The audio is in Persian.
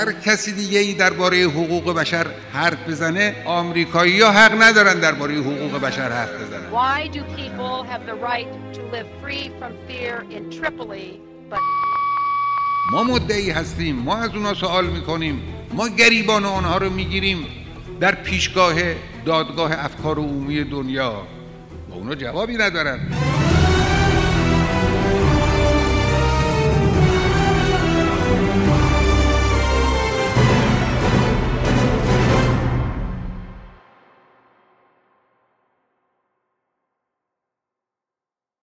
هر کسی دیگه ای درباره حقوق بشر حرف بزنه آمریکایی ها حق ندارن درباره حقوق بشر حرف بزنن. Why do people have the right to live free from fear in Tripoli but ما مدعی هستیم ما از اونا سوال می‌کنیم ما گریبان آنها رو می‌گیریم در پیشگاه دادگاه افکار عمومی دنیا. و اونا جوابی ندارن.